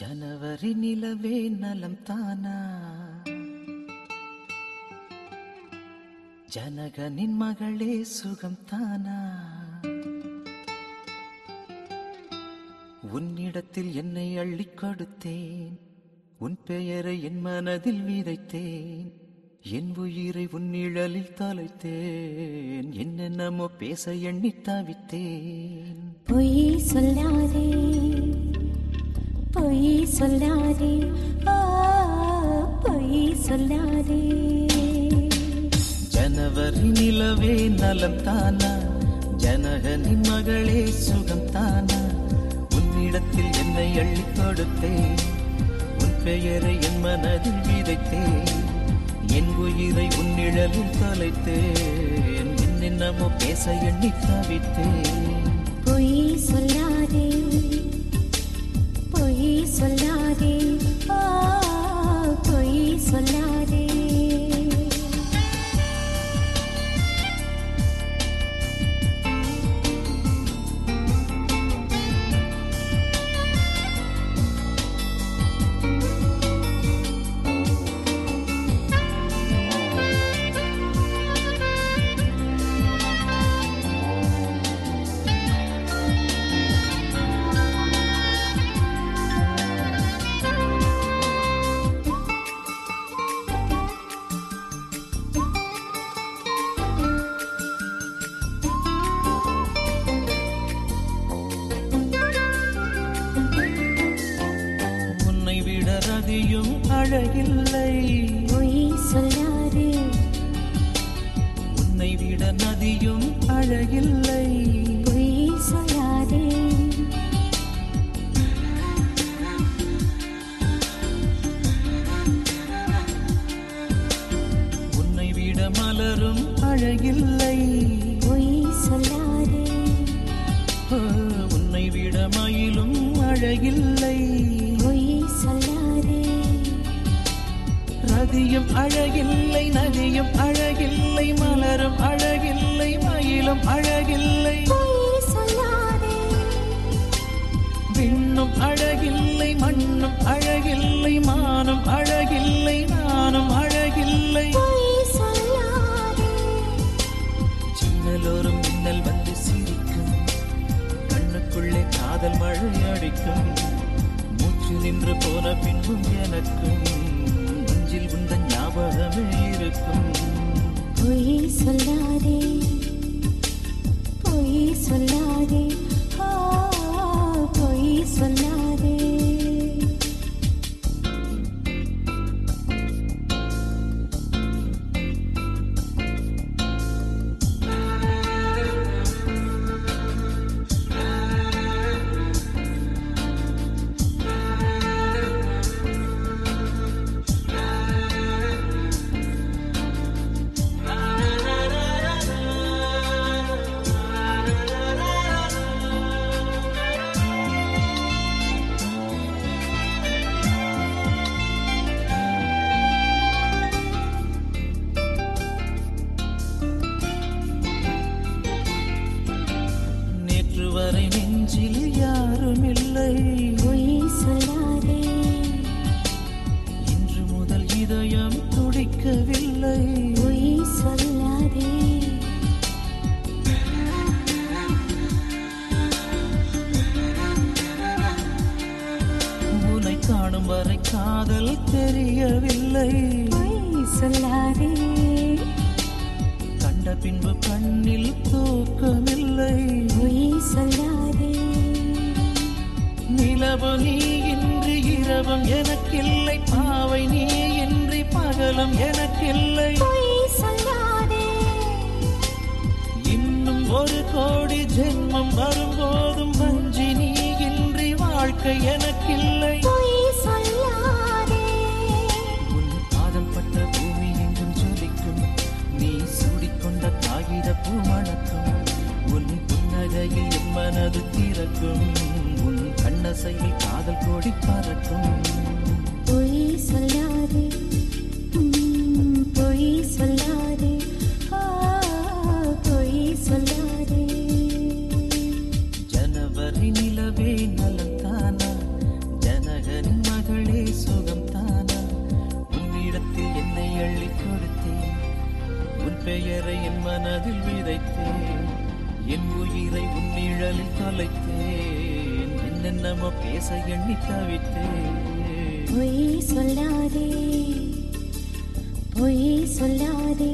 ஜனவரி நிலவே நலம் தானா? ஜனகனின் மகளே சுகம் தானா? உன்னிடத்தில் என்னை அள்ளி கொடுத்தேன். உன் பெயரை என் மனதில் விதைத்தேன். என் உயிரை உன் நிழலில் தலைத்தேன். என்னென்னமோ பேச எண்ணி தவித்தேன். பொய் சொல்லாதே. பொய் சொல்லாதே. பொய் சொல்லாதே. ஜனவரி நிலவே நலம் தானா ஜனகனின் மகளே சுகம் தானா உன்னிடத்தில் என்னை அள்ளிக் கொடுத்தேன். உன் பெயரை என் மனதில் விதைத்தேன். என் உயிரை உன் நிழலில் தொலைத்தேன். என்னென்னமோ பேச எண்ணி தவித்தேன் பொய் சொல்லாதே. பொய் சொல்லாதே ரதியும் அழகில்லை. பொய் சொல்லாதே. உன்னை விட நதியும் அழகில்லை. பொய் சொல்லாதே. உன்னை விட மலரும் அழகில்லை. பொய் சொல்லாதே. உன்னை விட மயிலும் அழகில்லை. ரதியும் அழகில்லை நதியும் அழகில்லை மலரும் அழகில்லை மயிலும் அழகில்லை. விண்ணும் அழகில்லை மண்ணும் அழகில்லை மானும் அழகில்லை நானும் அழகில்லை. சின்னலோரும் மின்னல் வந்து சிரிக்கும். கண்ணுக்குள்ளே காதல் மழை அடிக்கும் மூச்சு நின்று போன பின்பும் எனக்கும். நெஞ்சில் உந்த ஞாபகமே இருக்கும். பொய் சொல்லாதே பொய் சொல்லாதே. நெஞ்சில் யாரும் இல்லை சொல்லாதே இன்று முதல் இதயம் துடிக்கவில்லை. சொல்லாதே. உன்னை காணும் வரை காதல் தெரியவில்லை. சொல்லாதே. கண்ட பின்பு கண்ணில் பகலும் எனக்கில்லை. இன்னும் ஒரு கோடி ஜென்மம் வரும்போதும் வஞ்சி நீ இன்றி வாழ்க்கை எனக்கில்லை புன்னகையில் என் மனது திறக்கும். உன் கண்ணசையில் காதல் கோடி பறக்கும். பொய் சொல்லாதே. பெயரை என் மனதில் விதைத்தேன். என் உயிரை உன் நிழலில் தொலைத்தேன். என்னென்னமோ பேச எண்ணி தவித்தேன். பொய் சொல்லாதே பொய் சொல்லாதே.